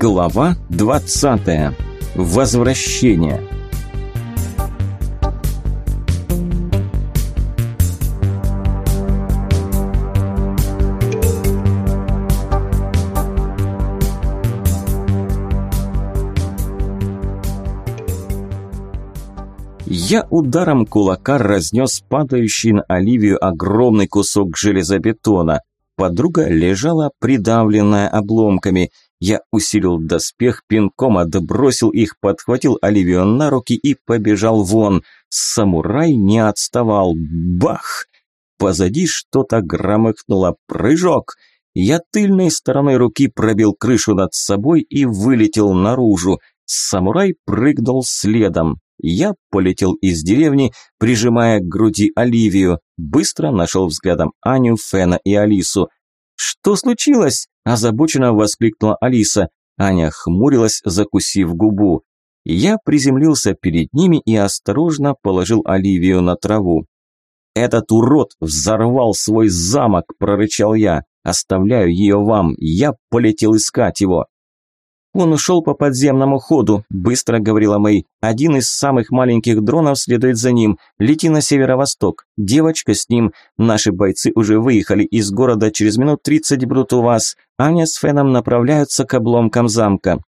Глава 20. Возвращение. Я ударом кулака разнес падающий на Оливию огромный кусок железобетона. Подруга лежала придавленная обломками. Я усилил доспех, пинком отбросил их, подхватил Оливию на руки и побежал вон. Самурай не отставал. Бах! Позади что-то громыхнуло. Прыжок! Я тыльной стороной руки пробил крышу над собой и вылетел наружу. Самурай прыгнул следом. Я полетел из деревни, прижимая к груди Оливию. Быстро нашел взглядом Аню, Фена и Алису. «Что случилось?» – озабоченно воскликнула Алиса. Аня хмурилась, закусив губу. Я приземлился перед ними и осторожно положил Оливию на траву. «Этот урод взорвал свой замок!» – прорычал я. «Оставляю ее вам, я полетел искать его!» «Он ушел по подземному ходу», – быстро говорила Мэй. «Один из самых маленьких дронов следует за ним. Лети на северо-восток. Девочка с ним. Наши бойцы уже выехали из города. Через минут тридцать будут у вас. Аня с Феном направляются к обломкам замка».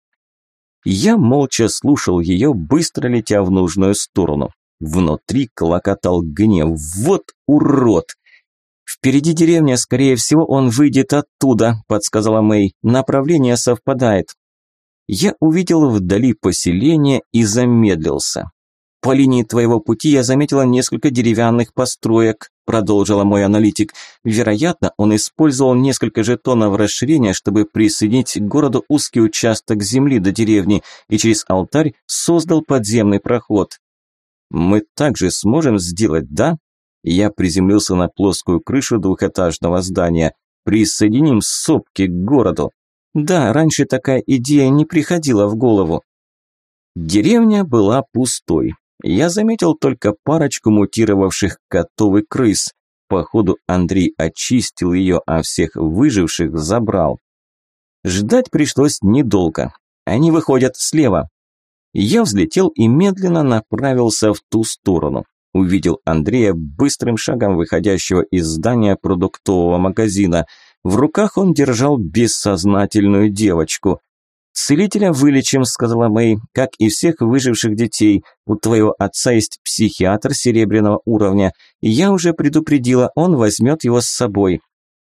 Я молча слушал ее, быстро летя в нужную сторону. Внутри клокотал гнев. «Вот урод!» «Впереди деревня, скорее всего, он выйдет оттуда», – подсказала Мэй. «Направление совпадает я увидел вдали поселение и замедлился. «По линии твоего пути я заметила несколько деревянных построек», продолжила мой аналитик. «Вероятно, он использовал несколько жетонов расширения, чтобы присоединить к городу узкий участок земли до деревни и через алтарь создал подземный проход». «Мы также сможем сделать, да?» Я приземлился на плоскую крышу двухэтажного здания. «Присоединим сопки к городу». Да, раньше такая идея не приходила в голову. Деревня была пустой. Я заметил только парочку мутировавших котов и крыс. Походу, Андрей очистил ее, а всех выживших забрал. Ждать пришлось недолго. Они выходят слева. Я взлетел и медленно направился в ту сторону. Увидел Андрея быстрым шагом выходящего из здания продуктового магазина – в руках он держал бессознательную девочку. «Целителя вылечим», – сказала Мэй, – «как и всех выживших детей. У твоего отца есть психиатр серебряного уровня. Я уже предупредила, он возьмет его с собой».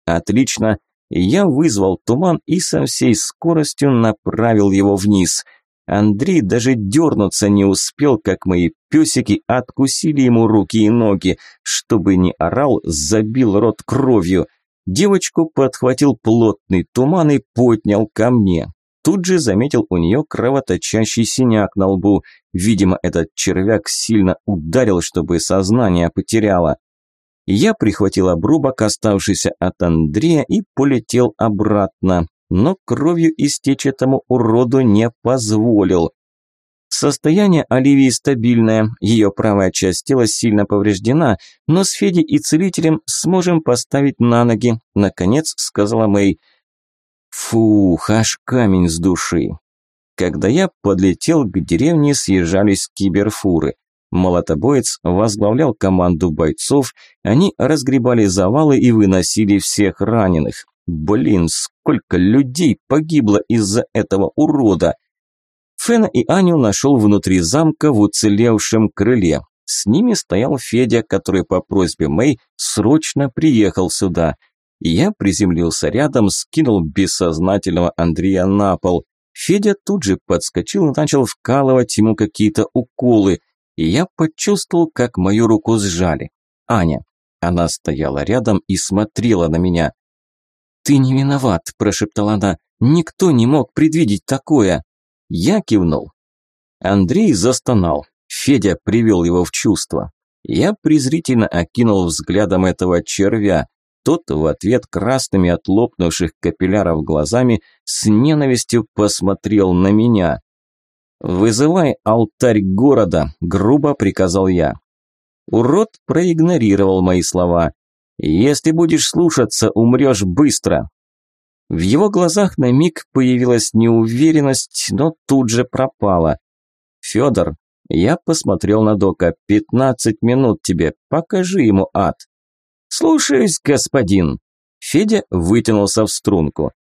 «Отлично». Я вызвал туман и со всей скоростью направил его вниз. Андрей даже дернуться не успел, как мои песики откусили ему руки и ноги. Чтобы не орал, забил рот кровью – Девочку подхватил плотный туман и поднял ко мне. Тут же заметил у нее кровоточащий синяк на лбу. Видимо, этот червяк сильно ударил, чтобы сознание потеряло. Я прихватил обрубок, оставшийся от Андрея, и полетел обратно. Но кровью истечь этому уроду не позволил. Состояние Оливии стабильное, ее правая часть тела сильно повреждена, но с Федей и целителем сможем поставить на ноги, наконец сказала Мэй. Фух, аж камень с души. Когда я подлетел к деревне, съезжались киберфуры. Молотобоец возглавлял команду бойцов, они разгребали завалы и выносили всех раненых. Блин, сколько людей погибло из-за этого урода! Фена и Аню нашел внутри замка в уцелевшем крыле. С ними стоял Федя, который по просьбе Мэй срочно приехал сюда. Я приземлился рядом, скинул бессознательного Андрея на пол. Федя тут же подскочил и начал вкалывать ему какие-то уколы. И я почувствовал, как мою руку сжали. Аня. Она стояла рядом и смотрела на меня. «Ты не виноват», – прошептала она. «Никто не мог предвидеть такое». Я кивнул. Андрей застонал. Федя привел его в чувство. Я презрительно окинул взглядом этого червя. Тот в ответ красными от лопнувших капилляров глазами с ненавистью посмотрел на меня. «Вызывай алтарь города», – грубо приказал я. Урод проигнорировал мои слова. «Если будешь слушаться, умрешь быстро». В его глазах на миг появилась неуверенность, но тут же пропала. «Федор, я посмотрел на Дока. «Пятнадцать минут тебе. Покажи ему ад». «Слушаюсь, господин». Федя вытянулся в струнку.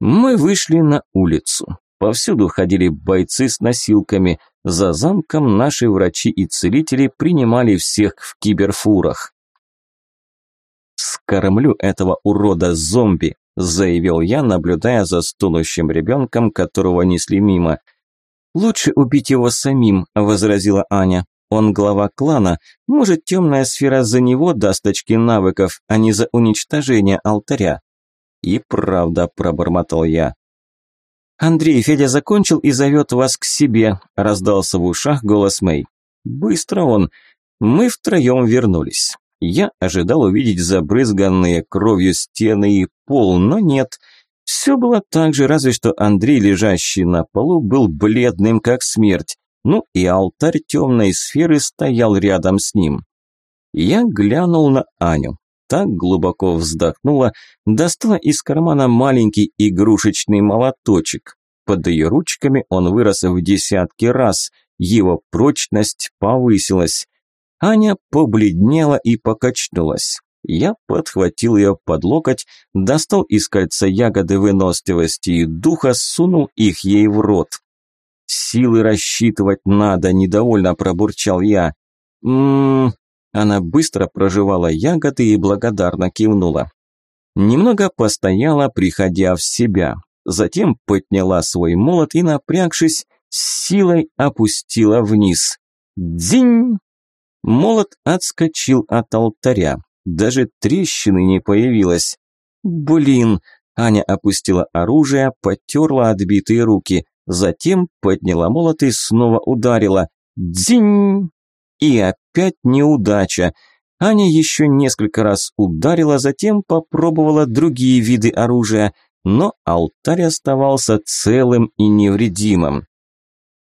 Мы вышли на улицу. Повсюду ходили бойцы с носилками. За замком наши врачи и целители принимали всех в киберфурах. «Скормлю этого урода зомби», – заявил я, наблюдая за стонущим ребенком, которого несли мимо. «Лучше убить его самим», – возразила Аня. «Он глава клана. Может, темная сфера за него даст очки навыков, а не за уничтожение алтаря». «И правда», – пробормотал я. «Андрей, Федя закончил и зовет вас к себе», – раздался в ушах голос Мэй. «Быстро он. Мы втроем вернулись». Я ожидал увидеть забрызганные кровью стены и пол, но нет. Все было так же, разве что Андрей, лежащий на полу, был бледным как смерть. Ну и алтарь темной сферы стоял рядом с ним. Я глянул на Аню. Так глубоко вздохнула, достала из кармана маленький игрушечный молоточек. Под ее ручками он вырос в десятки раз, его прочность повысилась. Аня побледнела и покачнулась. Я подхватил ее под локоть, достал из кольца ягоды выносливости и духа, сунул их ей в рот. «Силы рассчитывать надо», – недовольно пробурчал я. «Ммм...» Она быстро проживала ягоды и благодарно кивнула. Немного постояла, приходя в себя. Затем подняла свой молот и, напрягшись, силой опустила вниз. «Дзинь!» Молот отскочил от алтаря. Даже трещины не появилось. Блин! Аня опустила оружие, потерла отбитые руки. Затем подняла молот и снова ударила. Дзинь! И опять неудача. Аня еще несколько раз ударила, затем попробовала другие виды оружия, но алтарь оставался целым и невредимым.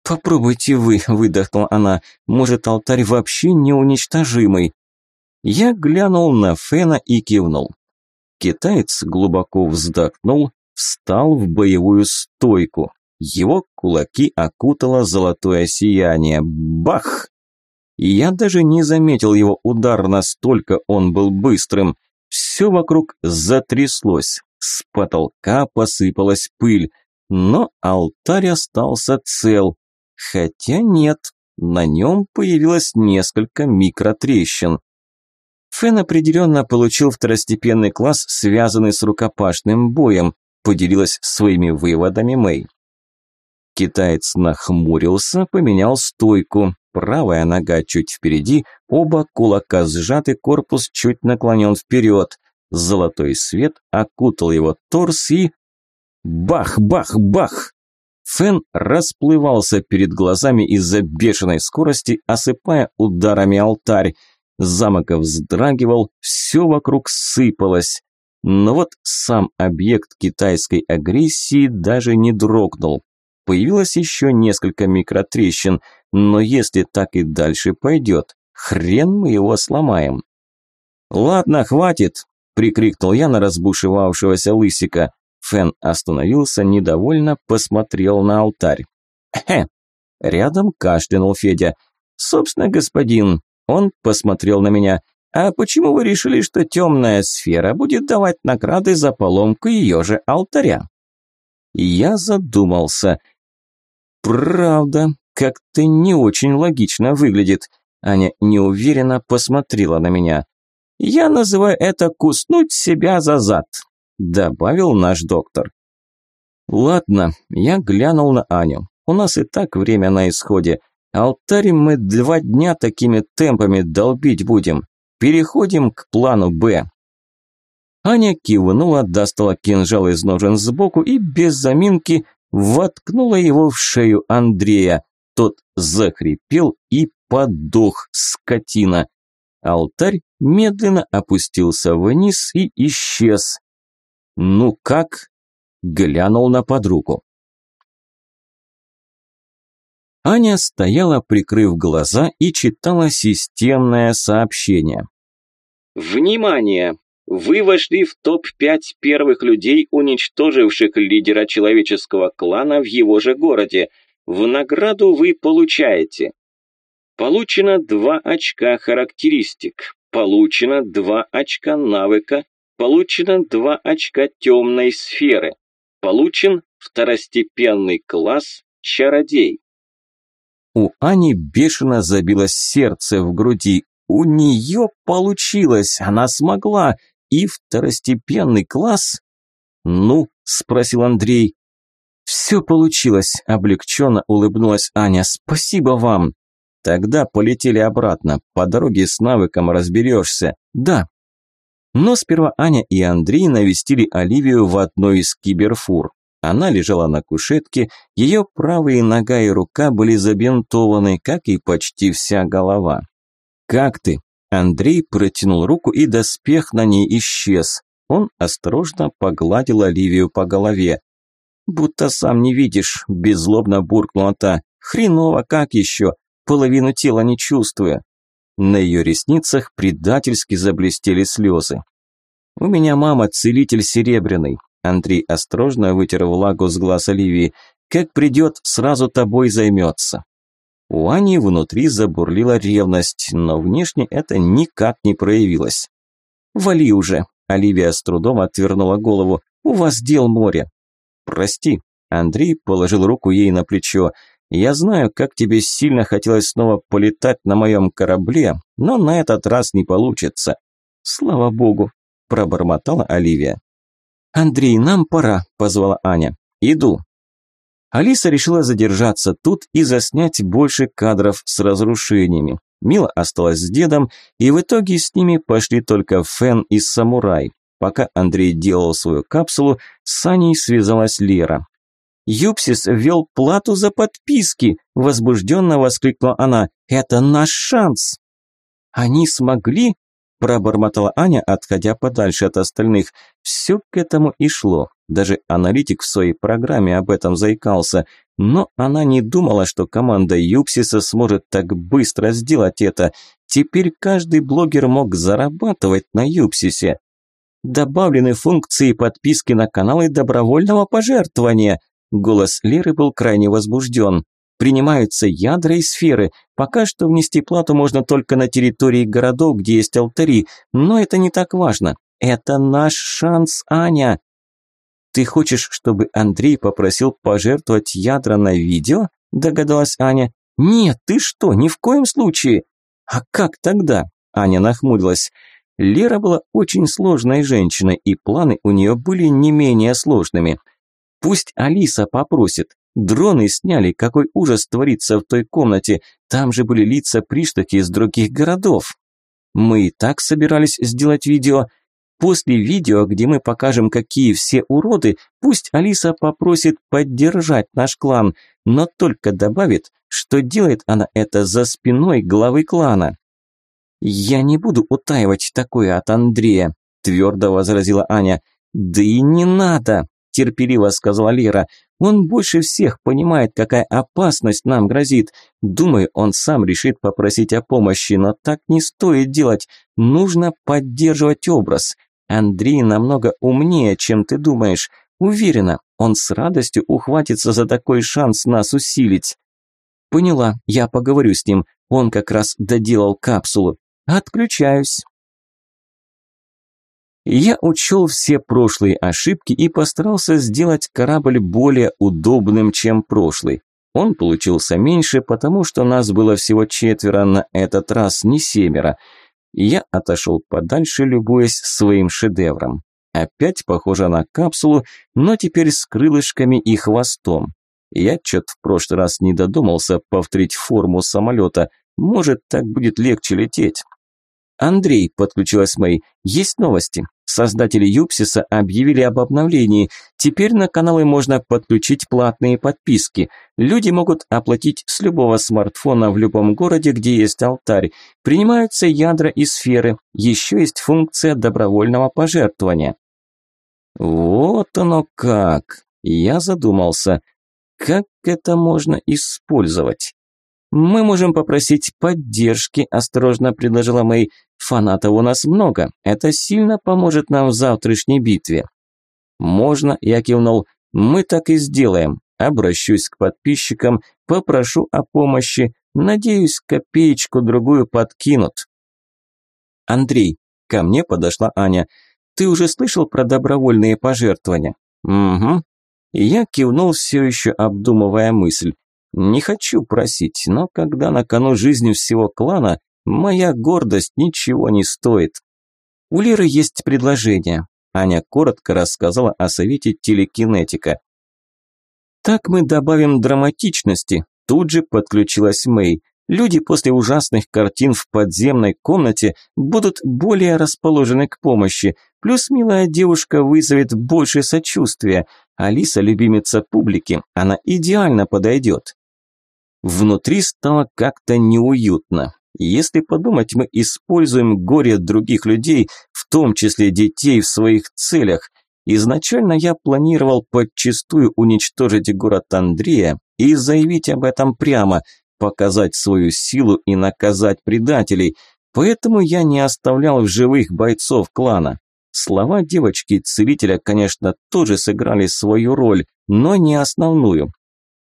«Попробуйте вы», – выдохнула она. «Может, алтарь вообще неуничтожимый?» Я глянул на Фена и кивнул. Китаец глубоко вздохнул, встал в боевую стойку. Его кулаки окутало золотое сияние. Бах! Я даже не заметил его удар, настолько он был быстрым. Все вокруг затряслось. С потолка посыпалась пыль. Но алтарь остался цел. Хотя нет, на нем появилось несколько микротрещин. Фен определенно получил второстепенный класс, связанный с рукопашным боем, поделилась своими выводами Мэй. Китаец нахмурился, поменял стойку. Правая нога чуть впереди, оба кулака сжаты, корпус чуть наклонен вперед. Золотой свет окутал его торс и... Бах-бах-бах! Фен расплывался перед глазами из-за бешеной скорости, осыпая ударами алтарь. Замок вздрагивал, все вокруг сыпалось. Но вот сам объект китайской агрессии даже не дрогнул. Появилось еще несколько микротрещин, но если так и дальше пойдет, хрен мы его сломаем. «Ладно, хватит!» – прикрикнул я на разбушевавшегося лысика. Фэн остановился, недовольно посмотрел на алтарь. «Хе!» Рядом кашлянул Федя. «Собственно, господин...» Он посмотрел на меня. «А почему вы решили, что темная сфера будет давать награды за поломку ее же алтаря?» Я задумался. «Правда, как-то не очень логично выглядит». Аня неуверенно посмотрела на меня. «Я называю это куснуть себя за зад добавил наш доктор. Ладно, я глянул на Аню. У нас и так время на исходе. Алтарь мы два дня такими темпами долбить будем. Переходим к плану «Б». Аня кивнула, достала кинжал из ножен сбоку и без заминки воткнула его в шею Андрея. Тот захрипел и подох, скотина. Алтарь медленно опустился вниз и исчез. «Ну как?» – глянул на подругу. Аня стояла, прикрыв глаза, и читала системное сообщение. «Внимание! Вы вошли в топ-5 первых людей, уничтоживших лидера человеческого клана в его же городе. В награду вы получаете. Получено 2 очка характеристик. Получено 2 очка навыка. Получено 2 очка темной сферы. Получен второстепенный класс чародей. У Ани бешено забилось сердце в груди. У нее получилось, она смогла. И второстепенный класс? Ну, спросил Андрей. Все получилось, облегченно улыбнулась Аня. Спасибо вам. Тогда полетели обратно. По дороге с навыком разберешься. Да. Но сперва Аня и Андрей навестили Оливию в одной из киберфур. Она лежала на кушетке, ее правые нога и рука были забинтованы, как и почти вся голова. «Как ты?» Андрей протянул руку, и доспех на ней исчез. Он осторожно погладил Оливию по голове. «Будто сам не видишь», – беззлобно буркнула та. «Хреново, как еще? Половину тела не чувствуя». На ее ресницах предательски заблестели слезы. «У меня мама целитель серебряный. Андрей осторожно вытер влагу с глаз Оливии. «Как придет, сразу тобой займется». У Ани внутри забурлила ревность, но внешне это никак не проявилось. «Вали уже!» – Оливия с трудом отвернула голову. «У вас дел море!» «Прости!» – Андрей положил руку ей на плечо. «Я знаю, как тебе сильно хотелось снова полетать на моем корабле, но на этот раз не получится». «Слава богу!» – пробормотала Оливия. «Андрей, нам пора», – позвала Аня. «Иду». Алиса решила задержаться тут и заснять больше кадров с разрушениями. Мила осталась с дедом, и в итоге с ними пошли только Фен и Самурай. Пока Андрей делал свою капсулу, с Аней связалась Лера. «Юпсис ввел плату за подписки!» – возбужденно воскликнула она. «Это наш шанс!» «Они смогли?» Пробормотала Аня, отходя подальше от остальных. Все к этому и шло. Даже аналитик в своей программе об этом заикался. Но она не думала, что команда Юпсиса сможет так быстро сделать это. Теперь каждый блогер мог зарабатывать на Юпсисе. Добавлены функции подписки на каналы добровольного пожертвования. Голос Леры был крайне возбужден. Принимаются ядра и сферы. Пока что внести плату можно только на территории городов, где есть алтари, но это не так важно. Это наш шанс, Аня. Ты хочешь, чтобы Андрей попросил пожертвовать ядра на видео? Догадалась Аня. Нет, ты что, ни в коем случае. А как тогда? Аня нахмурилась. Лера была очень сложной женщиной, и планы у нее были не менее сложными. Пусть Алиса попросит. Дроны сняли, какой ужас творится в той комнате. Там же были лица приштаки из других городов. Мы и так собирались сделать видео. После видео, где мы покажем, какие все уроды, пусть Алиса попросит поддержать наш клан, но только добавит, что делает она это за спиной главы клана. «Я не буду утаивать такое от Андрея», – твердо возразила Аня. «Да и не надо», – терпеливо сказала Лера. Он больше всех понимает, какая опасность нам грозит. Думаю, он сам решит попросить о помощи, но так не стоит делать. Нужно поддерживать образ. Андрей намного умнее, чем ты думаешь. Уверена, он с радостью ухватится за такой шанс нас усилить. Поняла, я поговорю с ним. Он как раз доделал капсулу. Отключаюсь. Я учел все прошлые ошибки и постарался сделать корабль более удобным, чем прошлый. Он получился меньше, потому что нас было всего четверо, на этот раз не семеро. Я отошел подальше, любуясь своим шедевром. Опять похоже на капсулу, но теперь с крылышками и хвостом. Я чё-то в прошлый раз не додумался повторить форму самолета. Может, так будет легче лететь. «Андрей», – подключилась Мэй, – «есть новости. Создатели Юпсиса объявили об обновлении. Теперь на каналы можно подключить платные подписки. Люди могут оплатить с любого смартфона в любом городе, где есть алтарь. Принимаются ядра и сферы. Еще есть функция добровольного пожертвования». «Вот оно как!» Я задумался. Как это можно использовать? «Мы можем попросить поддержки», – осторожно предложила Мэй. «Фанатов у нас много. Это сильно поможет нам в завтрашней битве». «Можно», – я кивнул. «Мы так и сделаем. Обращусь к подписчикам, попрошу о помощи. Надеюсь, копеечку-другую подкинут». «Андрей», – ко мне подошла Аня. «Ты уже слышал про добровольные пожертвования?» «Угу». Я кивнул, все еще обдумывая мысль. Не хочу просить, но когда на кону жизни всего клана, моя гордость ничего не стоит. У Леры есть предложение. Аня коротко рассказала о совете телекинетика. Так мы добавим драматичности. Тут же подключилась Мэй. Люди после ужасных картин в подземной комнате будут более расположены к помощи. Плюс милая девушка вызовет больше сочувствия. Алиса – любимица публики, она идеально подойдет. Внутри стало как-то неуютно. Если подумать, мы используем горе других людей, в том числе детей, в своих целях. Изначально я планировал подчистую уничтожить город Андрея и заявить об этом прямо, показать свою силу и наказать предателей. Поэтому я не оставлял в живых бойцов клана. Слова девочки-целителя, конечно, тоже сыграли свою роль, но не основную.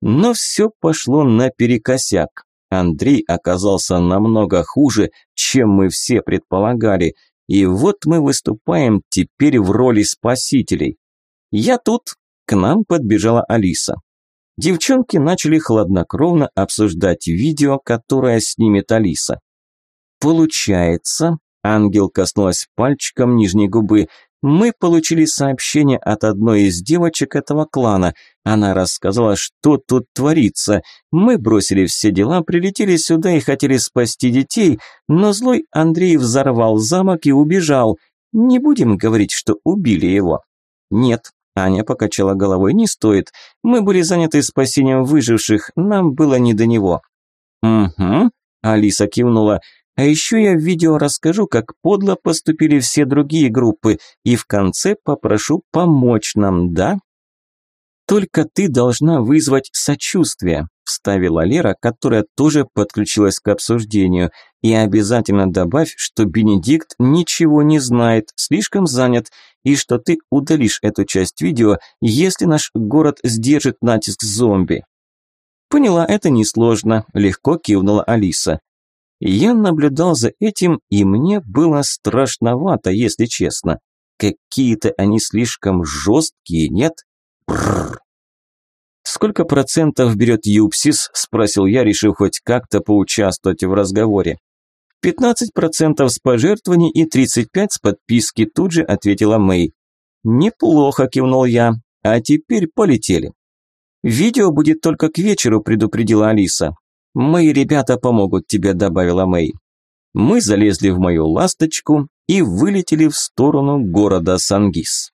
Но все пошло наперекосяк. Андрей оказался намного хуже, чем мы все предполагали. И вот мы выступаем теперь в роли спасителей. Я тут. К нам подбежала Алиса. Девчонки начали хладнокровно обсуждать видео, которое снимет Алиса. Получается, ангел коснулась пальчиком нижней губы, мы получили сообщение от одной из девочек этого клана. Она рассказала, что тут творится. Мы бросили все дела, прилетели сюда и хотели спасти детей, но злой Андрей взорвал замок и убежал. Не будем говорить, что убили его. Нет, Аня покачала головой, не стоит. Мы были заняты спасением выживших, нам было не до него. Угу, Алиса кивнула. А еще я в видео расскажу, как подло поступили все другие группы, и в конце попрошу помочь нам, да? Только ты должна вызвать сочувствие, вставила Лера, которая тоже подключилась к обсуждению. И обязательно добавь, что Бенедикт ничего не знает, слишком занят, и что ты удалишь эту часть видео, если наш город сдержит натиск зомби. Поняла, это несложно, легко кивнула Алиса. Я наблюдал за этим, и мне было страшновато, если честно. Какие-то они слишком жесткие, нет? Бррр. «Сколько процентов берет Юпсис?» – спросил я, решив хоть как-то поучаствовать в разговоре. «Пятнадцать процентов с пожертвований и тридцать пять с подписки», – тут же ответила Мэй. «Неплохо», – кивнул я. «А теперь полетели». «Видео будет только к вечеру», – предупредила Алиса. «Мои ребята помогут тебе», – добавила Мэй. Мы залезли в мою ласточку и вылетели в сторону города Сангис.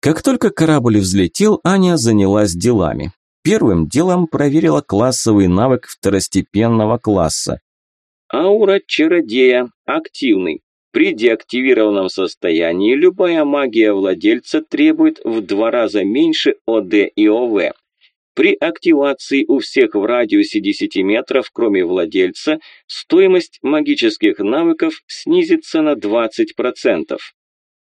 Как только корабль взлетел, Аня занялась делами. Первым делом проверила классовый навык второстепенного класса. Аура чародея активный. При деактивированном состоянии любая магия владельца требует в два раза меньше ОД и ОВ. При активации у всех в радиусе 10 метров, кроме владельца, стоимость магических навыков снизится на 20%.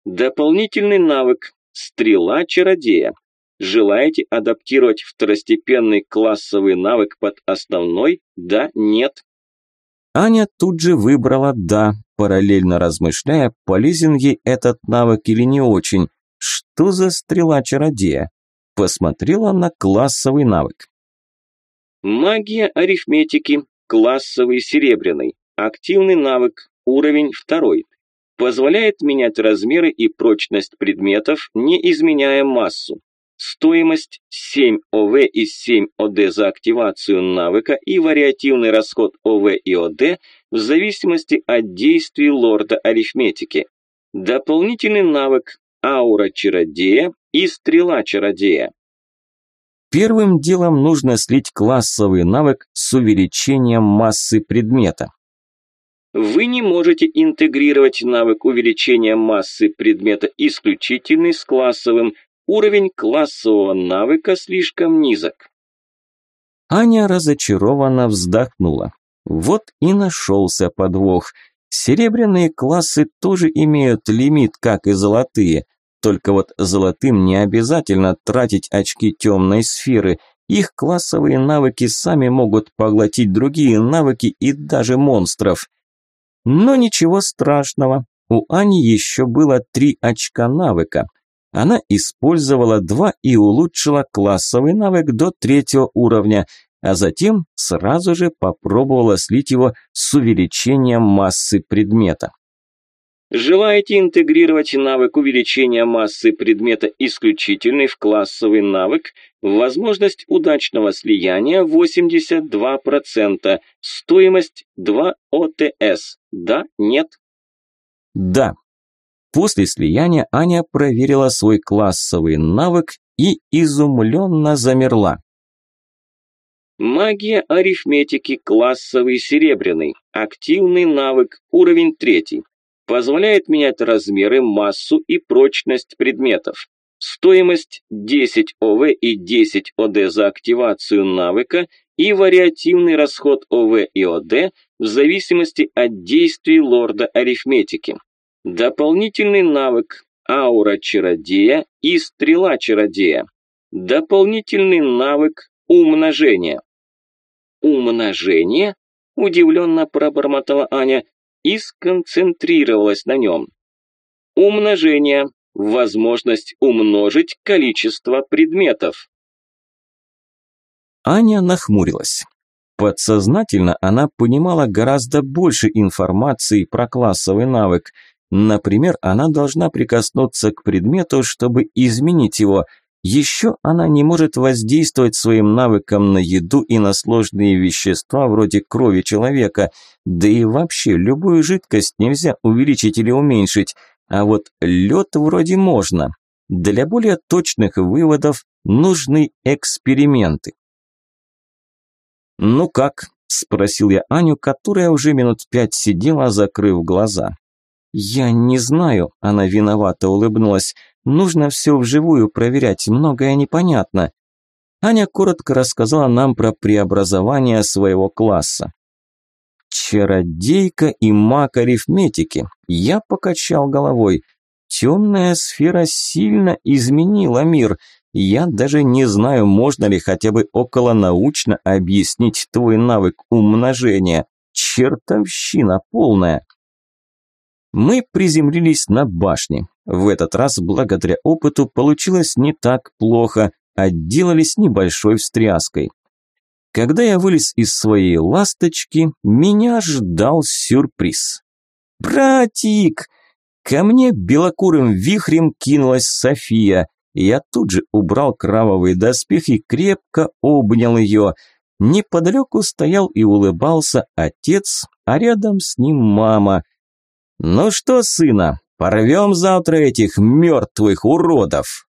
Дополнительный навык «Стрела чародея». Желаете адаптировать второстепенный классовый навык под основной? Да, нет? Аня тут же выбрала «да», параллельно размышляя, полезен ей этот навык или не очень. Что за стрела чародея? Посмотрела на классовый навык. Магия арифметики, классовый серебряный, активный навык, уровень второй. Позволяет менять размеры и прочность предметов, не изменяя массу. Стоимость 7 ОВ и 7 ОД за активацию навыка и вариативный расход ОВ и ОД в зависимости от действий лорда арифметики. Дополнительный навык аура чародея и стрела чародея. Первым делом нужно слить классовый навык с увеличением массы предмета. Вы не можете интегрировать навык увеличения массы предмета исключительный с классовым. Уровень классового навыка слишком низок. Аня разочарованно вздохнула. Вот и нашелся подвох. Серебряные классы тоже имеют лимит, как и золотые. Только вот золотым не обязательно тратить очки темной сферы. Их классовые навыки сами могут поглотить другие навыки и даже монстров. Но ничего страшного. У Ани еще было три очка навыка. Она использовала два и улучшила классовый навык до третьего уровня, а затем сразу же попробовала слить его с увеличением массы предмета. Желаете интегрировать навык увеличения массы предмета исключительный в классовый навык, возможность удачного слияния 82%, стоимость 2 ОТС. Да, нет? Да. После слияния Аня проверила свой классовый навык и изумленно замерла. Магия арифметики классовый серебряный. Активный навык, уровень третий. Позволяет менять размеры, массу и прочность предметов. Стоимость 10 ОВ и 10 ОД за активацию навыка и вариативный расход ОВ и ОД в зависимости от действий лорда арифметики. Дополнительный навык аура чародея и стрела чародея. Дополнительный навык умножения. «Умножение?» – удивленно пробормотала Аня и сконцентрировалась на нем. «Умножение. Возможность умножить количество предметов». Аня нахмурилась. Подсознательно она понимала гораздо больше информации про классовый навык. Например, она должна прикоснуться к предмету, чтобы изменить его – еще она не может воздействовать своим навыком на еду и на сложные вещества вроде крови человека, да и вообще любую жидкость нельзя увеличить или уменьшить, а вот лед вроде можно. Для более точных выводов нужны эксперименты. «Ну как?» – спросил я Аню, которая уже минут пять сидела, закрыв глаза. «Я не знаю», – она виновато улыбнулась. Нужно все вживую проверять, многое непонятно. Аня коротко рассказала нам про преобразование своего класса. Чародейка и маг арифметики. Я покачал головой. Темная сфера сильно изменила мир. Я даже не знаю, можно ли хотя бы околонаучно объяснить твой навык умножения. Чертовщина полная. Мы приземлились на башне. В этот раз, благодаря опыту, получилось не так плохо, отделались небольшой встряской. Когда я вылез из своей ласточки, меня ждал сюрприз. «Братик!» Ко мне белокурым вихрем кинулась София. Я тут же убрал кровавый доспех и крепко обнял ее. Неподалеку стоял и улыбался отец, а рядом с ним мама. «Ну что, сына, Порвем завтра этих мертвых уродов!»